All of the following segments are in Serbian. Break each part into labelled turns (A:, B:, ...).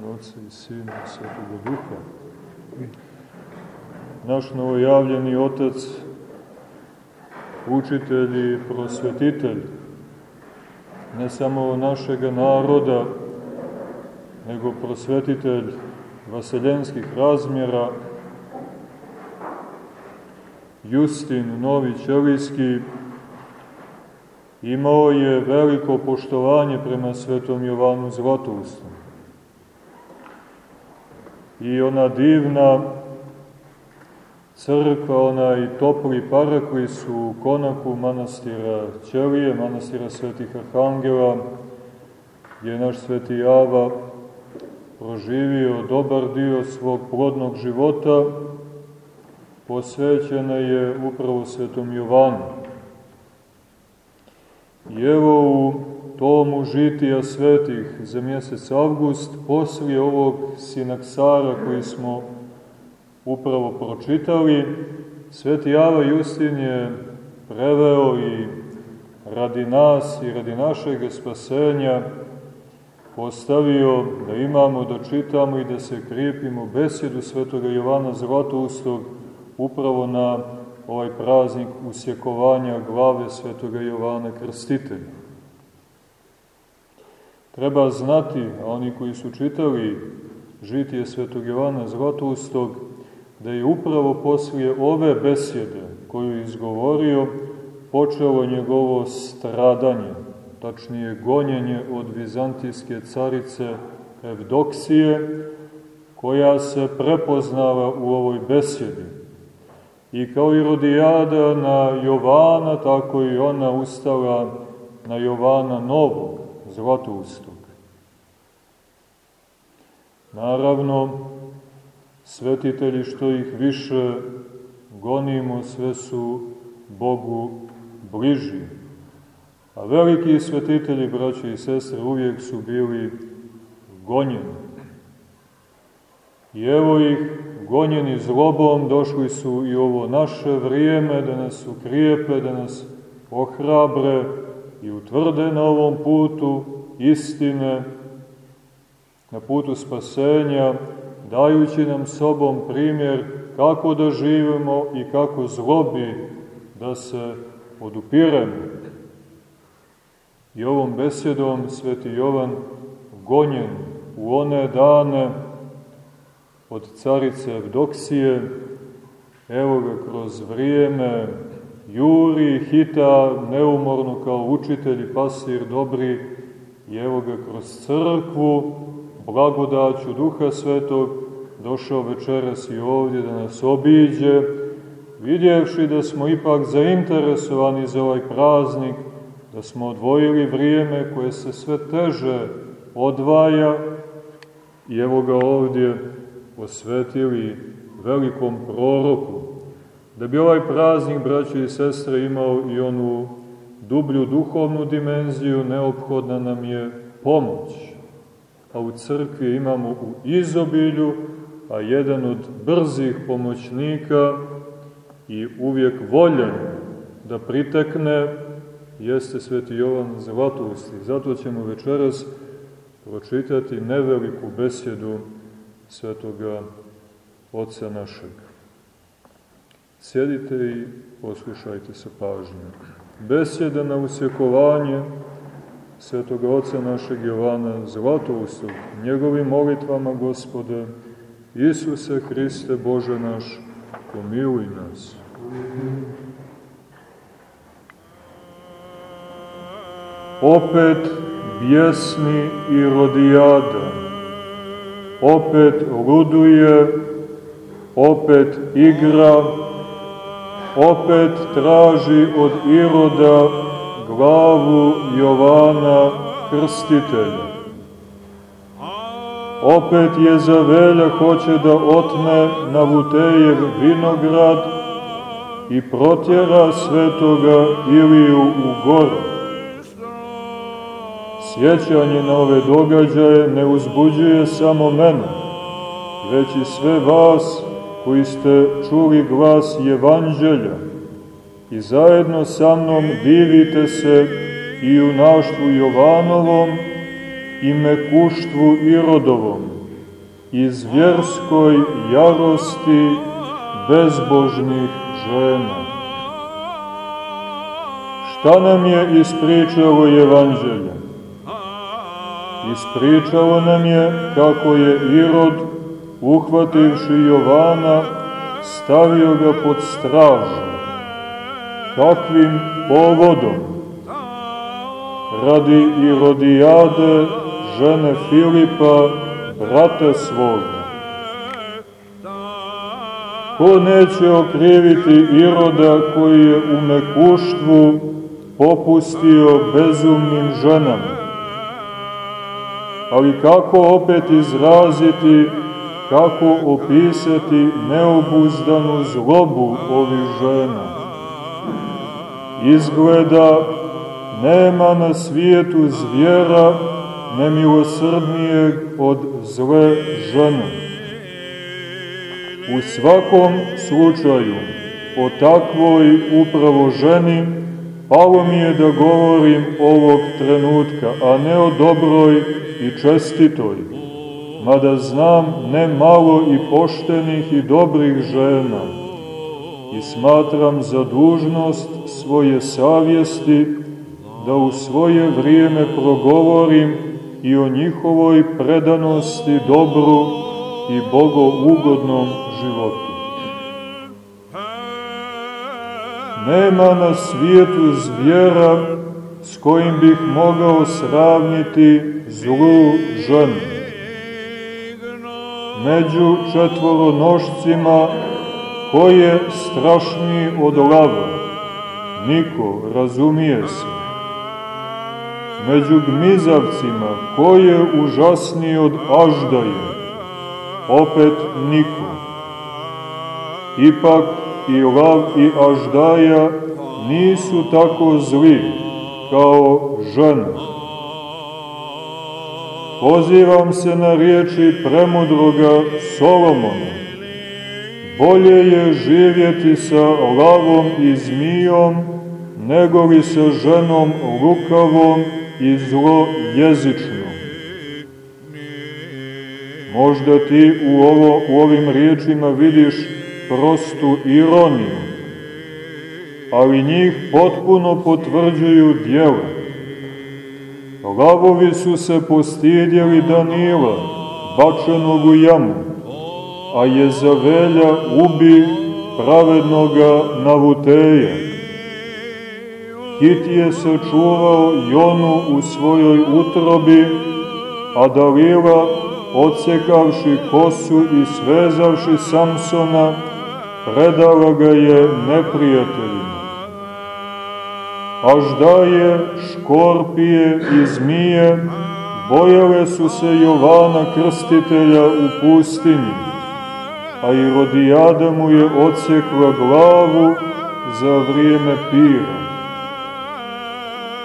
A: ime Otca i Sina i Svetoga Duha. Naš novojavljeni Otac, učitelj i prosvetitelj, ne samo našega naroda, nego prosvetitelj vaseljenskih razmjera, Justin Novi Ćelijski, imao je veliko poštovanje prema svetom Jovanu Zlatoustom. I ona divna crkva, onaj topli parakli su u konaku manastira Ćelije, manastira svetih Arhangela, gdje je naš sveti Java proživio dobar dio svog plodnog života, posvećena je upravo svetom Jovanu. I evo u tomu žitija svetih za mjesec avgust, poslije ovog sinaksara koji smo upravo pročitali, sveti Java Justin je preveo i radi nas i radi našeg spasenja postavio da imamo, da čitamo i da se krijepimo besjedu svetoga Jovana Zlatoustog upravo na ovaj praznik usjekovanja glave svetoga Jovana Krstitelja. Treba znati, a oni koji su čitali žitije svetog Jovana Zlatoustog, da je upravo poslije ove besjede koju je izgovorio počelo njegovo stradanje, tačnije gonjenje od vizantijske carice Evdoksije, koja se prepoznava u ovoj besjedi. I kao i Rodijada na Jovana, tako i ona ustala na Jovana Novog, Zlatoustog. Naravno, svetitelji što ih više gonimo, sve su Bogu bliži. A veliki svetitelji, braće i sestre, uvijek su bili gonjeni. I evo ih, gonjeni zlobom, došli su i ovo naše vrijeme da nas ukrijepe, da nas ohrabre i utvrde na ovom putu istine, na putu spasenja, dajući nam sobom primjer kako da živimo i kako zlobi da se odupiremo. I ovom besedom sveti Jovan gonjen u one dane od carice Evdoksije, evo ga kroz vrijeme juri, hita, neumorno kao učitelj i pasir dobri, i evo ga kroz crkvu, blagodaću Duha Svetog, došao večeras i ovdje da nas obiđe, vidjevši da smo ipak zainteresovani za ovaj praznik, da smo odvojili vrijeme koje se sve teže odvaja i evo ga ovdje posvetili velikom proroku. Da bi ovaj praznik, braće i sestre, imao i onu dublju duhovnu dimenziju, neophodna nam je pomoć. A u crkvi imamo u izobilju, a jedan od brzih pomoćnika i uvijek voljan da pritekne jeste sveti Jovan Zlatosti. Zato ćemo večeras pročitati neveliku besjedu svetoga Oca našeg. Sjedite i poslušajte sa pažnjom. Besjeda na usjekovanje svetoga Oca našeg Jovana Zlatoustog, njegovim molitvama, Gospode, Isuse Hriste, Bože naš, pomiluj nas. Opet bjesni i rodijada, opet luduje, opet igra, opet traži od Iroda glavu Jovana Krstitelja. Opet je za velja hoće da otme na Vutejev vinograd i protjera svetoga Iliju u goru. Sjećanje na ove događaje ne uzbuđuje samo mene, već i sve vas koji ste čuli glas Evanđelja i zajedno sa mnom divite se i u naštvu Jovanovom i mekuštvu Irodovom iz vjerskoj jarosti bezbožnih žena. Šta nam je ispričalo evanđelje? Ispričalo nam je kako je Irod, uhvativši Jovana, stavio ga pod stražu. Kakvim povodom? Radi Irodijade, žene Filipa, brata svoga. Ko neće okriviti Iroda koji je u mekuštvu popustio bezumnim ženama? Ali kako opet izraziti, kako opisati neobuzdanu zlobu ovih žena? Izgleda, nema na svijetu zvijera nemilosrdnijeg od zle žene. U svakom slučaju, o takvoj upravo ženi, palo mi je da govorim ovog trenutka, a ne o dobroj i čestitoj, mada znam ne malo i poštenih i dobrih žena, i smatram za dužnost svoje savjesti da u svoje vrijeme progovorim i o njihovoj predanosti dobru i bogougodnom životu. Nema na svijetu zvijera s kojim bih mogao sravniti zlu ženu. Među četvoronošcima ko je strašniji od lava? Niko, razumije se među gmizavcima, ko je užasniji od aždaje? Opet niko. Ipak i lav i aždaja nisu tako zli kao žena. Pozivam se na riječi premudroga Solomona. Bolje je živjeti sa lavom i zmijom, nego li sa ženom lukavom i zlo jezično. Možda ti u, ovo, u ovim riječima vidiš prostu ironiju, ali njih potpuno potvrđuju djela. Lavovi su se postidjeli Danila, bačenog u jamu, a Jezavelja ubi pravednoga Navuteja Hit se čuvao Jonu u svojoj utrobi, a Dalila, odsekavši kosu i svezavši Samsona, predala ga je neprijateljima. Aždaje, škorpije i zmije bojale su se Jovana Krstitelja u pustinji, a i Rodijada mu je odsekla glavu za vrijeme pira.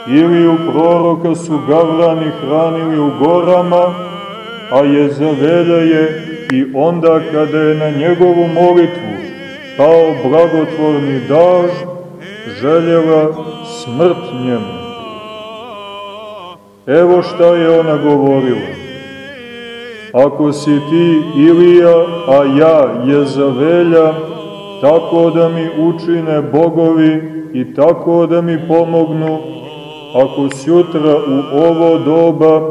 A: Iliju proroka su gavrani hranili u gorama, a Jezavelja je i onda kada je na njegovu molitvu pao blagotvorni daž, željela smrt njemu. Evo šta je ona govorila. Ako si ti Ilija, a ja Jezavelja, tako da mi učine bogovi i tako da mi pomognu, ako sutra u ovo doba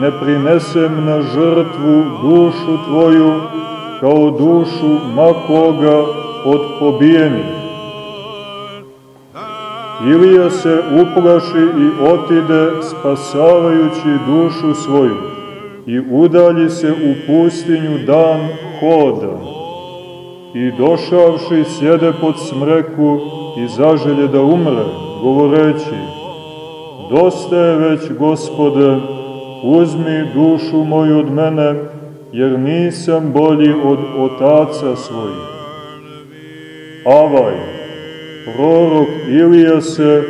A: ne prinesem na žrtvu dušu Tvoju kao dušu makoga od pobijenih. Ilija se uplaši i otide spasavajući dušu svoju i udalji se u pustinju dan hoda i došavši sjede pod smreku i zaželje da umre, govoreći Dosta je već, gospode, uzmi dušu moju od mene, jer nisam bolji od otaca svojih. Avaj, prorok Ilija se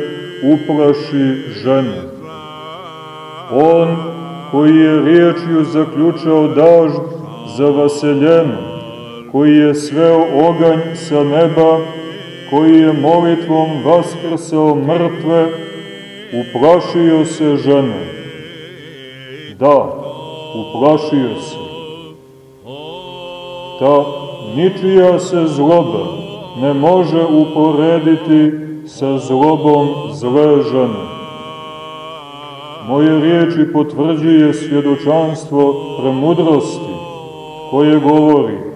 A: uplaši žene. On koji je riječju zaključao dažd za vaseljenu, koji je sveo oganj sa neba, koji je molitvom vaskrsao mrtve, Uplašio se žene. Da, uplašio se. ta ničija se zloba ne može uporediti sa zlobom zle žene. Moje riječi potvrđuje svjedočanstvo premudrosti koje govori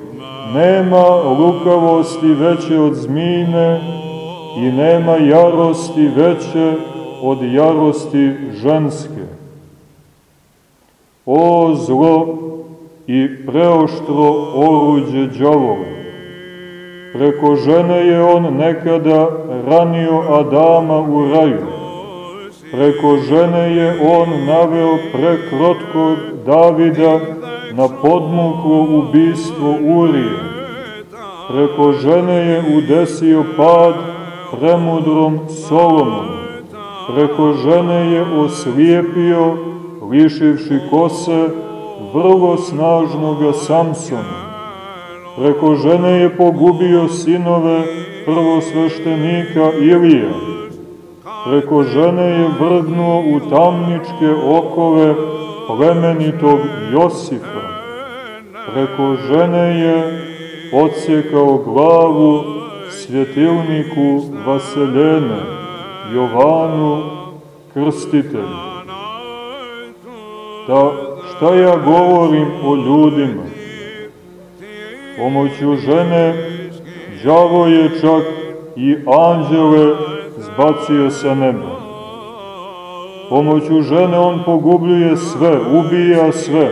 A: nema lukavosti veće od zmine i nema jarosti veće od jarosti ženske. O zlo i preoštro oruđe džavola! Preko žene je on nekada ranio Adama u raju. Preko žene je on naveo prekrotkog Davida na podmuklo ubistvo Urije. Preko žene je udesio pad premudrom Solomonu. Preko žene je oslijepio, lišivši kose, vrlo snažnoga Samsona. Preko žene je pogubio sinove prvosveštenika Ilija. Preko žene je vrgnuo u tamničke okove plemenitog Josifa. Preko žene je odsjekao glavu svjetilniku Vaseljene, Jovanu Krstitelju. Da šta ja govorim o ljudima? Pomoću žene đavo je čak i anđele zbacio sa neba. Pomoću žene on pogubljuje sve, ubija sve,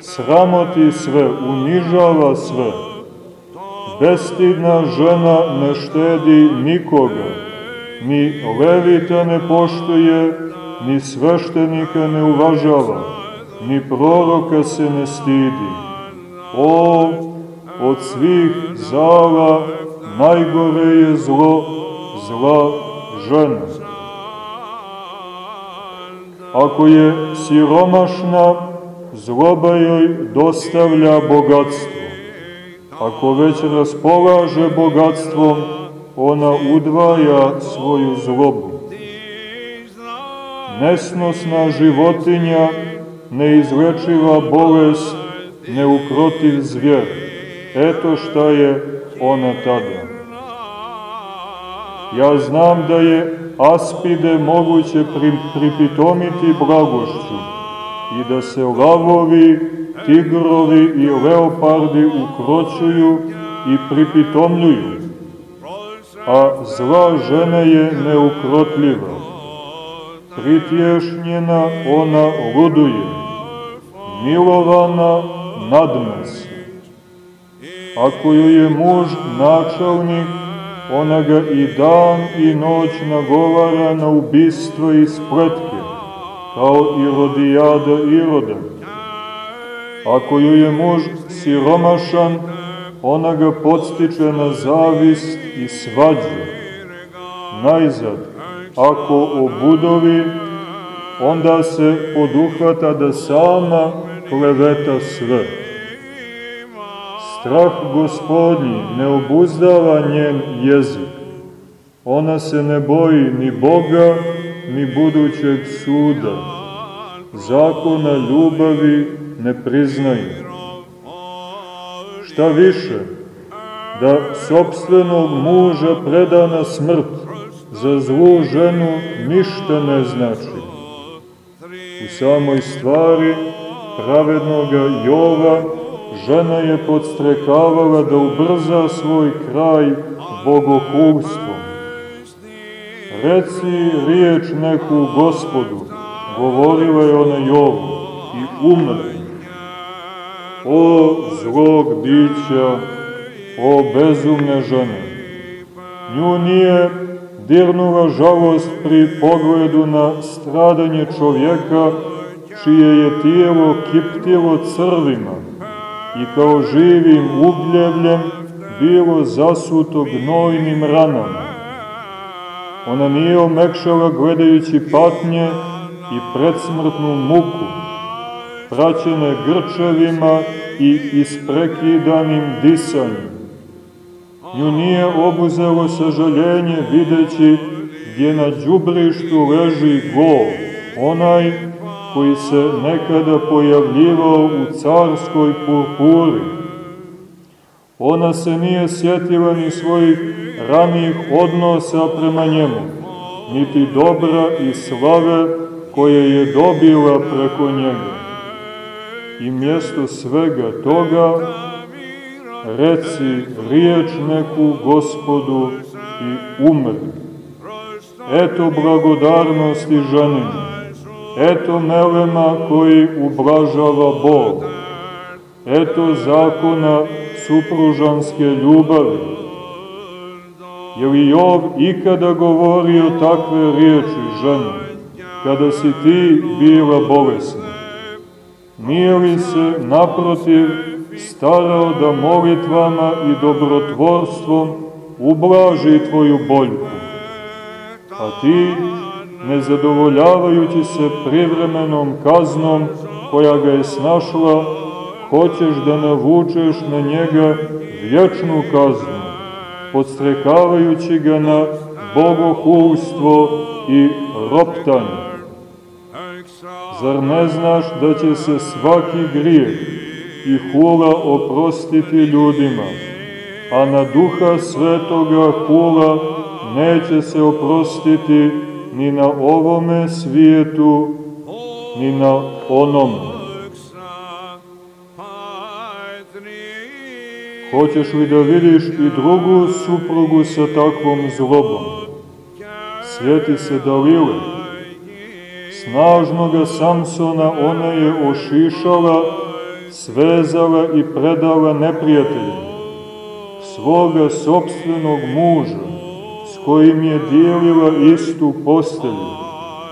A: sramoti sve, unižava sve. Bestidna žena ne štedi nikoga, ni levita ne poštuje, ni sveštenika ne uvažava, ni proroka se ne stidi. O, od svih zala najgore je zlo, zla žena. Ako je siromašna, zloba joj dostavlja bogatstvo. Ako već raspolaže bogatstvom, ona udvaja svoju zlobu. Nesnosna životinja, neizlečiva bolest, neukrotiv zvjer. Eto šta je ona tada. Ja znam da je aspide moguće pripitomiti blagošću i da se lavovi, tigrovi i leopardi ukročuju i pripitomljuju, a zla žena je neukrotljiva. Pritješnjena ona luduje, milovana nadmesa. Ako joj je muž načalnik, ona ga i dan i noć nagovara na ubistvo i spletke, kao i rodijada Iroda. Ako joj je muž siromašan, ona ga podstiče na zavist i svađu. Najzad, ako obudovi, onda se poduhvata da sama kleveta sve. Strah gospodnji ne obuzdava njen jezik. Ona se ne boji ni Boga, ni budućeg suda. Zakona ljubavi ne priznaje. Šta više, da sobstvenog muža preda na smrt za zlu ženu ništa ne znači. U samoj stvari pravednoga Jova žena je podstrekavala da ubrza svoj kraj bogohulstvom. Reci riječ neku gospodu, govorila je ona Jovu, i umre. O zlog bića, o bezumne žene, nju nije dirnula žalost pri pogledu na stradanje čovjeka, čije je tijelo kiptilo crvima, i kao živim ugljevljem bilo zasuto gnojnim ranama. Ona nije omekšala gledajući patnje i predsmrtnu muku, praćene grčevima i isprekidanim disanjem. Nju nije obuzelo sažaljenje videći gdje na džubrištu leži gol, onaj koji se nekada pojavljivao u carskoj purpuri. Ona se nije sjetila ni svojih ranijih odnosa prema njemu, niti dobra i slave koje je dobila preko njega. I mjesto svega toga reci riječ neku gospodu i umri. Eto blagodarnosti ženima, eto melema koji ublažava Bog, eto zakona supružanske ljubavi. Je li Jov ikada govorio takve riječi ženi, kada si ti bila bolesna? Nije li se, naprotiv, starao da molitvama i dobrotvorstvom ublaži tvoju boljku? A ti, nezadovoljavajući se privremenom kaznom koja ga je snašla, hoćeš da navučeš na njega vječnu kaznu, podstrekavajući ga na bogohulstvo i roptanje. Zar ne znaš da će se svaki grijeh i hula oprostiti ljudima, a na duha svetoga hula neće se oprostiti ni na ovome svijetu, ni na onom. Hoćeš li da vidiš i drugu suprugu sa takvom zlobom? Sjeti se Dalile. Snažnoga Samsona ona je ošišala, svezala i predala neprijateljima. Svoga sobstvenog muža, kojim je dijelila istu postelju,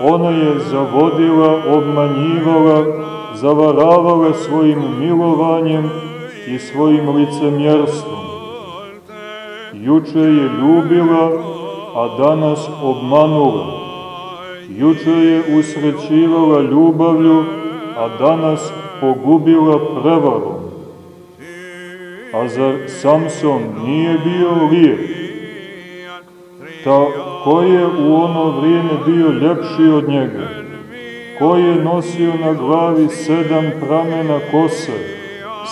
A: ona je zavodila, obmanjivala, zavaravala svojim milovanjem i svojim licemjerstvom. Juče je ljubila, a danas obmanula. Juče je usrećivala ljubavlju, a danas pogubila prevarom. A zar Samson nije bio lijep? Ta ko je u ono vrijeme bio ljepši od njega? Ko je nosio na glavi sedam pramena kose?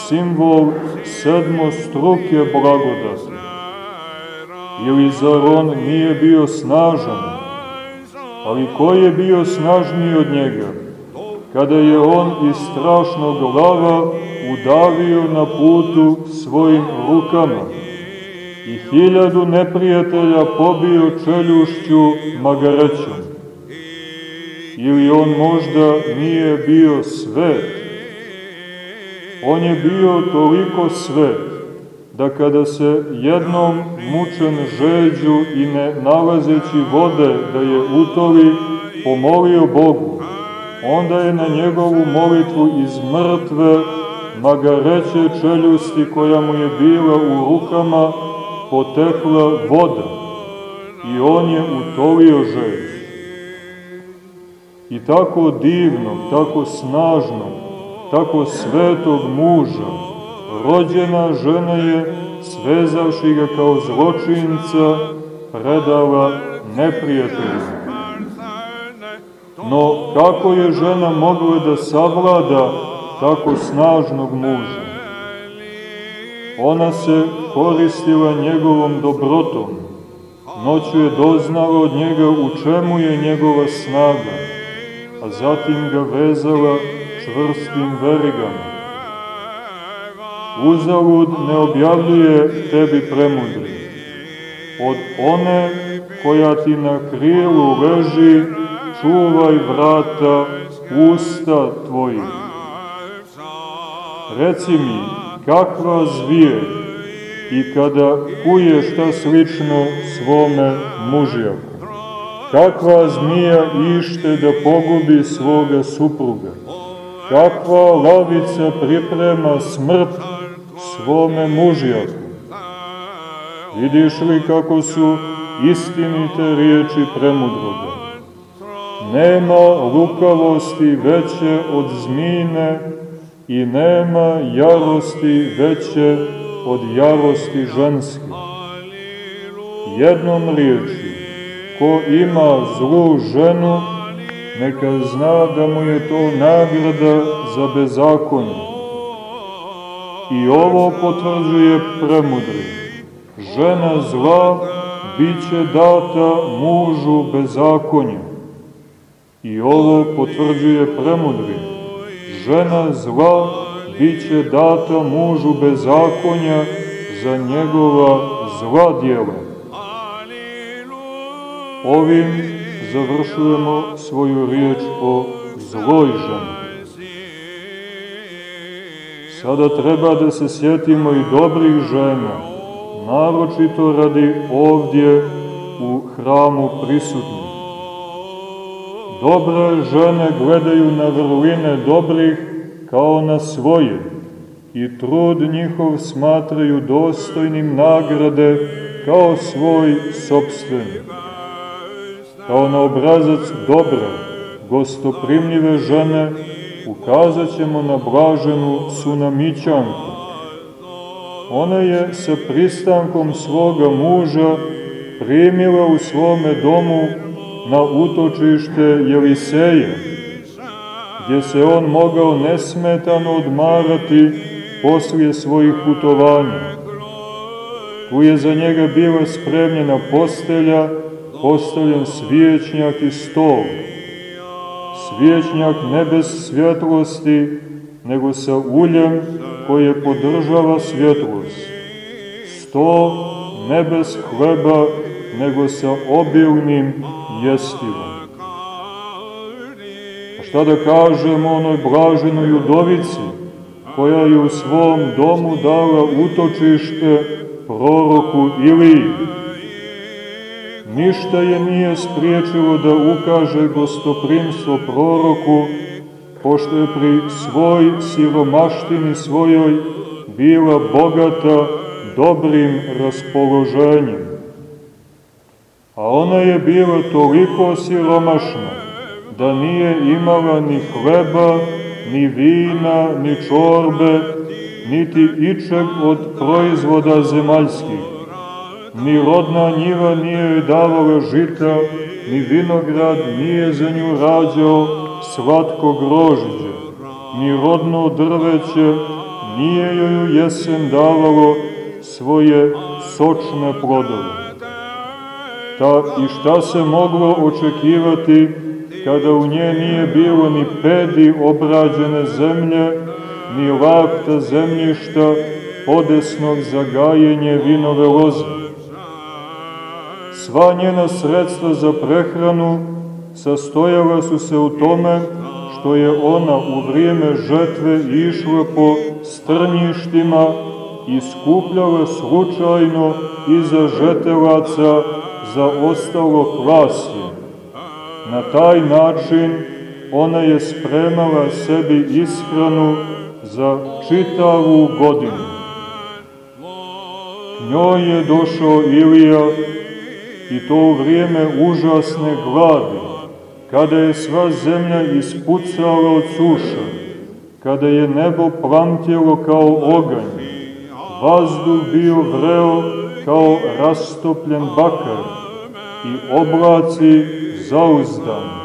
A: simbol sedmostruke blagodati. Ili zar on nije bio snažan? Ali ko je bio snažniji od njega? Kada je on iz strašnog lava udavio na putu svojim rukama i hiljadu neprijatelja pobio čeljušću magarećom. Ili on možda nije bio svet, On je bio toliko svet, da kada se jednom mučen žeđu i ne nalazeći vode da je utoli, pomolio Bogu, onda je na njegovu molitvu iz mrtve magareće čeljusti koja mu je bila u rukama potekla voda i on je utolio žeđ. I tako divno, tako snažno, tako svetog muža, rođena žena je, svezavši ga kao zločinca, predala neprijatelju. No, kako je žena mogla da savlada tako snažnog muža? Ona se koristila njegovom dobrotom, noću je doznala od njega u čemu je njegova snaga, a zatim ga vezala čvrstim verigama. Uzalud ne objavljuje tebi premudri. Od one koja ti na krijelu leži, čuvaj vrata usta tvojih. Reci mi, kakva zvije i kada kuje šta slično svome mužjaku? Kakva zmija ište da pogubi svoga supruga? kakva lavica priprema smrt svome mužjaku. Vidiš li kako su istinite riječi premudroga? Nema lukavosti veće od zmine i nema jarosti veće od jarosti ženske. Jednom riječi, ko ima zlu ženu, neka zna da mu je to nagrada za bezakonje. I ovo potvrđuje premudri. Žena zla biće data mužu bezakonja. I ovo potvrđuje premudri. Žena zla biće data mužu bezakonja za njegova zla djela. Ovim završujemo svoju riječ o zloj ženi. Sada treba da se sjetimo i dobrih žena, naročito radi ovdje u hramu prisutnih. Dobre žene gledaju na vrline dobrih kao na svoje i trud njihov smatraju dostojnim nagrade kao svoj sobstveni. Kao na obrazac dobra, gostoprimljive žene ukazat ćemo na blaženu sunamićanku. Ona je sa pristankom svoga muža primila u svome domu na utočište Jeliseja, gdje se on mogao nesmetano odmarati poslije svojih putovanja. Tu je za njega bila spremljena postelja, postavljen svijećnjak i stol svjećnjak ne bez svjetlosti, nego sa uljem koje podržava svjetlost. Sto ne bez hleba, nego sa obilnim jestivom. A šta da kažemo onoj blaženoj udovici, koja je u svom domu dala utočište proroku Iliji, ništa je nije spriječilo da ukaže gostoprimstvo proroku, pošto je pri svoj siromaštini svojoj bila bogata dobrim raspoloženjem. A ona je bila toliko siromašna da nije imala ni hleba, ni vina, ni čorbe, niti ičeg od proizvoda zemaljskih ni rodna njiva nije joj davala žita, ni vinograd nije za nju rađao svatko grožđe, ni rodno drveće nije joj jesen davalo svoje sočne plodove. Ta i šta se moglo očekivati kada u nje nije bilo ni pedi obrađene zemlje, ni lakta zemljišta podesnog za gajenje vinove loze. Sva njena sredstva za prehranu sastojala su se u tome što je ona u vrijeme žetve išla po strnjištima i skupljala slučajno iza žetelaca za ostalo kvasje. Na taj način ona je spremala sebi ishranu za čitavu godinu. Njoj je došao Ilija i to u vrijeme užasne gladi, kada je sva zemlja ispucala od suša, kada je nebo plamtjelo kao oganj, vazduh bio vreo kao rastopljen bakar i oblaci zauzdani,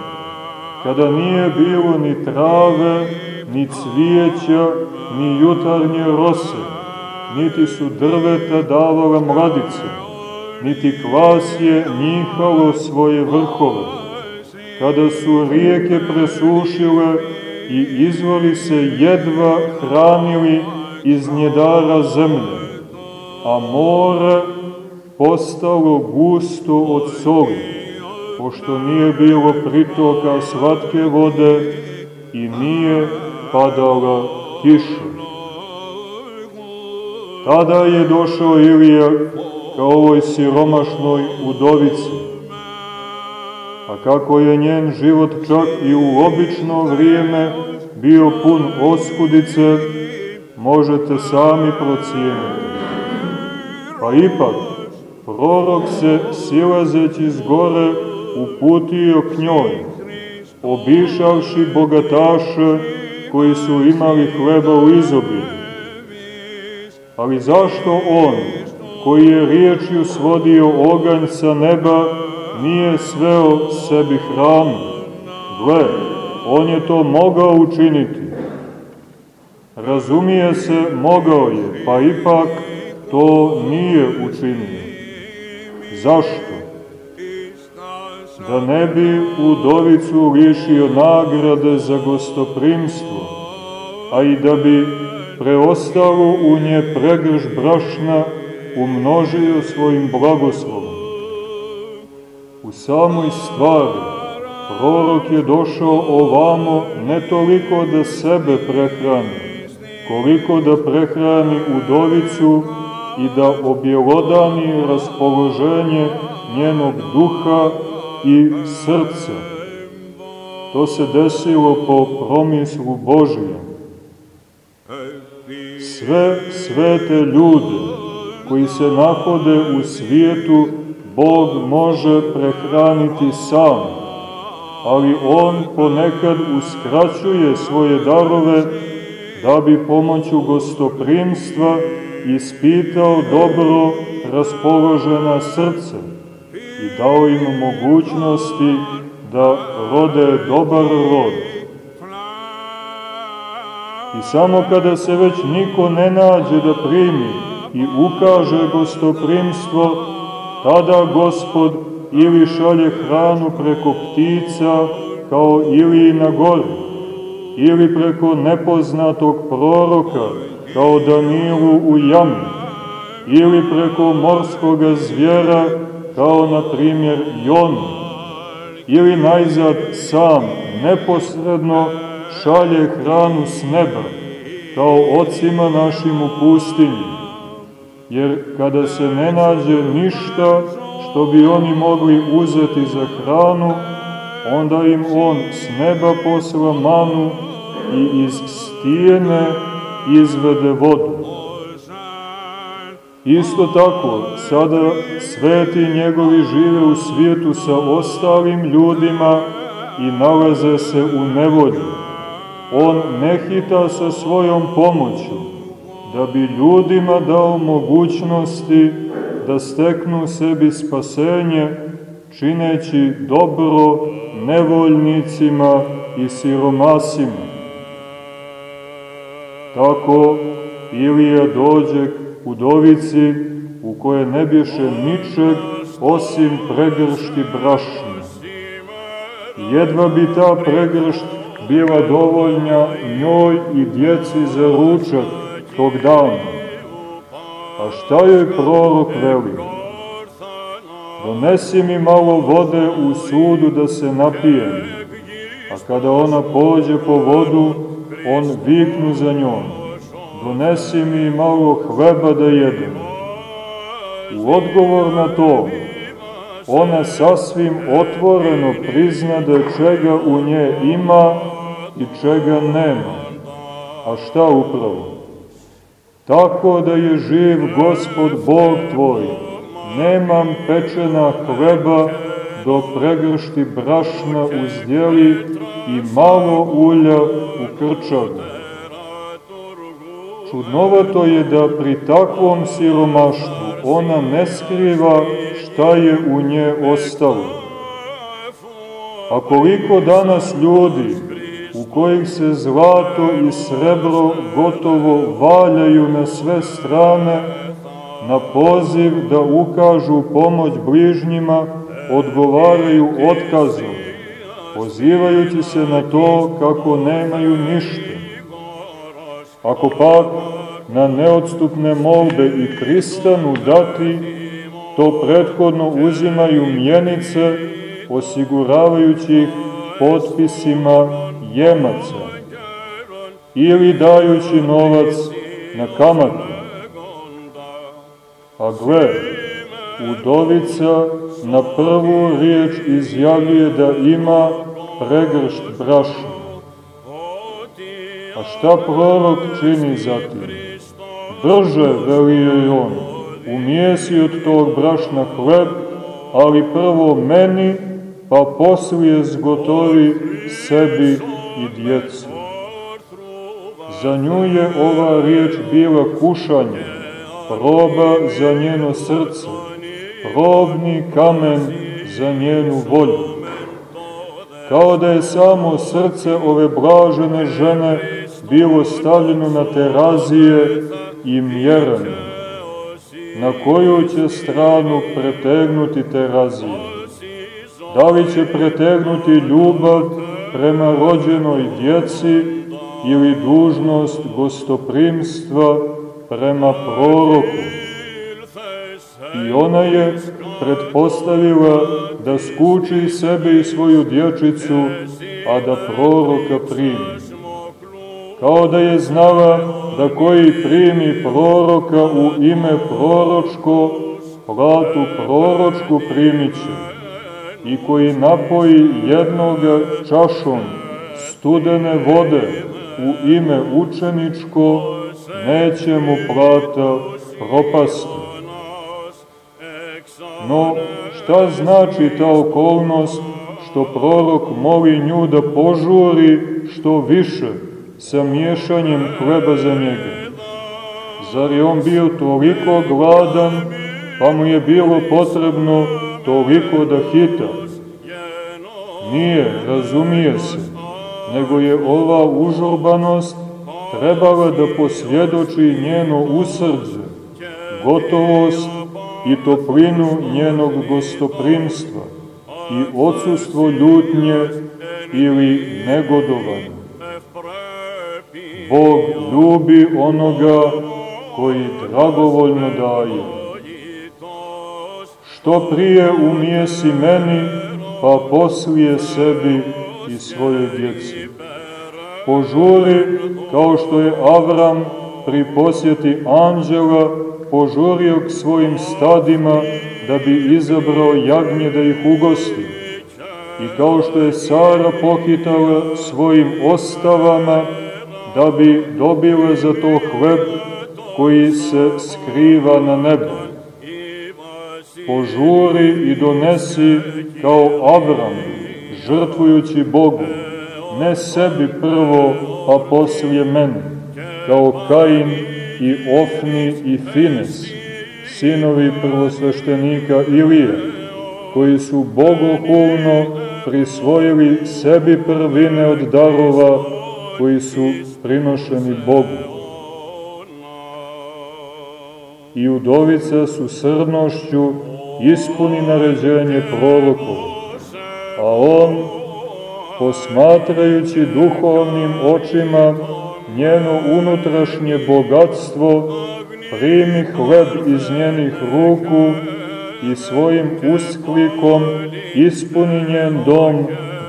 A: kada nije bilo ni trave, ni cvijeća, ni jutarnje rose, niti su drveta davala mladice, niti kvas je njihalo svoje vrhove. Kada su rijeke presušile i izvori se jedva hranili iz njedara zemlje, a more postalo gusto od soli, pošto nije bilo pritoka svatke vode i nije padala kiša. Tada je došao Ilija ka ovoj siromašnoj udovici. A kako je njen život čak i u obično vrijeme bio pun oskudice, možete sami procijeniti. Pa ipak, prorok se silazeći s gore uputio k njoj, obišavši bogataše koji su imali hleba u izobilju. Ali zašto on, koji je riječju svodio oganj sa neba, nije sveo sebi hranu. Gle, on je to mogao učiniti. razumije se, mogao je, pa ipak to nije učinio. Zašto? Da ne bi udovicu lišio nagrade za gostoprimstvo, a i da bi preostalo u nje pregrž brašna umnožio svojim blagoslovom. U samoj stvari, prorok je došao ovamo ne toliko da sebe prehrani, koliko da prehrani udovicu i da objelodani raspoloženje njenog duha i srca. To se desilo po promislu Božijem. Sve svete ljude koji se nahode u svijetu Bog može prehraniti sam, ali On ponekad uskraćuje svoje darove da bi pomoću gostoprimstva ispitao dobro raspoložena srca i dao im mogućnosti da rode dobar rod. I samo kada se već niko ne nađe da primi i ukaže gostoprimstvo, tada gospod ili šalje hranu preko ptica kao ili na gori, ili preko nepoznatog proroka kao Danilu u jami, ili preko morskoga zvijera kao na primjer Jonu, ili najzad sam neposredno šalje hranu s neba, kao ocima našim u pustinji, jer kada se ne nađe ništa što bi oni mogli uzeti za hranu, onda im on s neba posla manu i iz stijene izvede vodu. Isto tako, sada sveti njegovi žive u svijetu sa ostalim ljudima i nalaze se u nevolji. On ne hita sa svojom pomoću, da bi ljudima dao mogućnosti da steknu sebi spasenje, čineći dobro nevoljnicima i siromasima. Tako Ilija dođe udovici u koje ne bješe ničeg osim pregršti brašna. Jedva bi ta pregršt bila dovoljna njoj i djeci za ručak tog dana. A šta joj prorok veli? Donesi mi malo vode u sudu da se napijem, a kada ona pođe po vodu, on viknu za njom, donesi mi malo hleba da jedem. U odgovor na to, ona sasvim otvoreno prizna da čega u nje ima i čega nema. A šta upravo? Tako da je živ Gospod Bog tvoj, nemam pečena hleba do pregršti brašna uzdjeli i malo ulja u krčaru. Čudnovato je da pri takvom siromaštvu ona ne skriva šta je u nje ostalo. A koliko danas ljudi u kojih se zlato i srebro gotovo valjaju na sve strane, na poziv da ukažu pomoć bližnjima, odgovaraju otkazom, pozivajući se na to kako nemaju ništa. Ako pak na neodstupne molbe i pristanu dati, to prethodno uzimaju mjenice, osiguravajući ih potpisima jemaca ili dajući novac na kamatu. A gle, udovica na prvu riječ izjavljuje da ima pregršt brašna. A šta prorok čini zatim? Brže, veli joj on, umijesi od tog brašna hleb, ali prvo meni, pa poslije zgotovi sebi i djecu. Za nju je ova riječ bila kušanje, proba za njeno srce, probni kamen za njenu volju. Kao da je samo srce ove blažene žene bilo stavljeno na terazije i mjerano. Na koju će stranu pretegnuti terazije? Da li će pretegnuti ljubav prema rođenoj djeci ili dužnost gostoprimstva prema proroku? I ona je pretpostavila da skuči sebe i svoju dječicu, a da proroka primi. Kao da je znala da koji primi proroka u ime proročko, platu proročku primiće i koji napoji jednoga čašom studene vode u ime učeničko, neće mu plata propasti. No, šta znači ta okolnost što prorok moli nju da požuri što više sa miješanjem hleba za njega? Zar je on bio toliko gladan, pa mu je bilo potrebno toliko da hita? Nije, razumije se, nego je ova užurbanost trebala da posvjedoči njeno usrđe, gotovost i toplinu njenog gostoprimstva i odsustvo ljutnje ili negodovanja. Bog ljubi onoga koji dragovoljno daje. Što prije umijesi meni, pa poslije sebi i svojoj djeci. Požuri kao što je Avram pri posjeti anđela požurio k svojim stadima da bi izabrao jagnje da ih ugosti. I kao što je Sara pohitala svojim ostavama da bi dobila za to hleb koji se skriva na nebu. Požuri i donesi kao Avram, žrtvujući Bogu, ne sebi prvo, pa poslije mene, kao Kain i Ofni i Fines, sinovi prvosveštenika Ilije, koji su bogohulno prisvojili sebi prvine od darova koji su prinošeni Bogu. I udovica su srnošću ispuni naređenje prorokovo, a on, posmatrajući duhovnim očima, njeno unutrašnje bogatstvo, primi hleb iz njenih ruku i svojim usklikom ispuni njen dom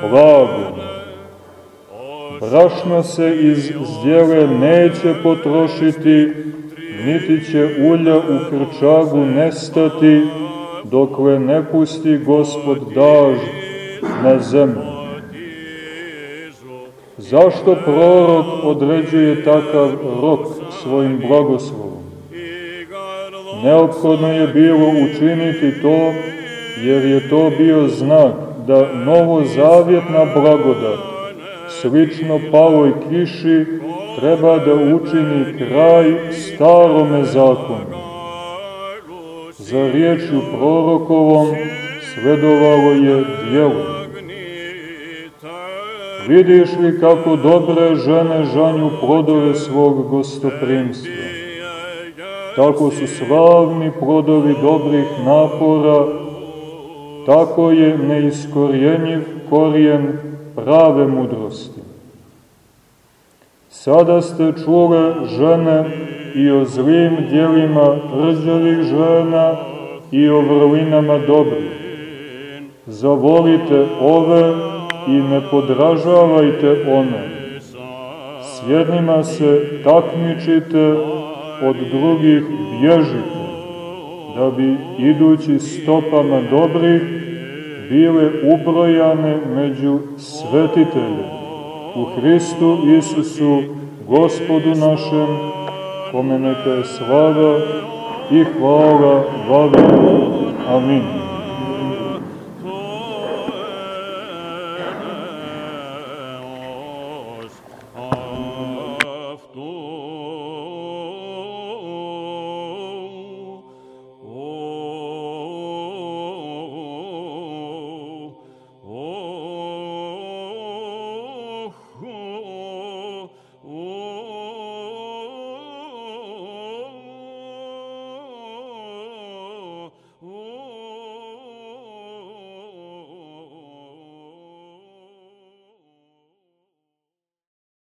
A: blagom. Brašno se iz zdjele neće potrošiti, niti će ulja u krčagu nestati, dokle ne pusti gospod daž na zemlju. Zašto prorok određuje takav rok svojim blagoslovom? Neophodno je bilo učiniti to, jer je to bio znak da novozavjetna blagodat, slično paloj kiši, treba da učini kraj starome zakonu. Za riječju prorokovom sledovalo je djelo. Vidiš li kako dobre žene žanju plodove svog gostoprimstva? Tako su slavni plodovi dobrih napora, tako je neiskorjenjiv korijen prave mudrosti. Sada ste čule žene i o zlim dijelima rđavih žena i o vrlinama dobrih. Zavolite ove i ne podražavajte one. S jednima se takmičite, od drugih bježite, da bi idući stopama dobrih bile ubrojane među svetitelje u Hristu Isusu, Gospodu našem, kome neka je slava i hvala vavima. Amin.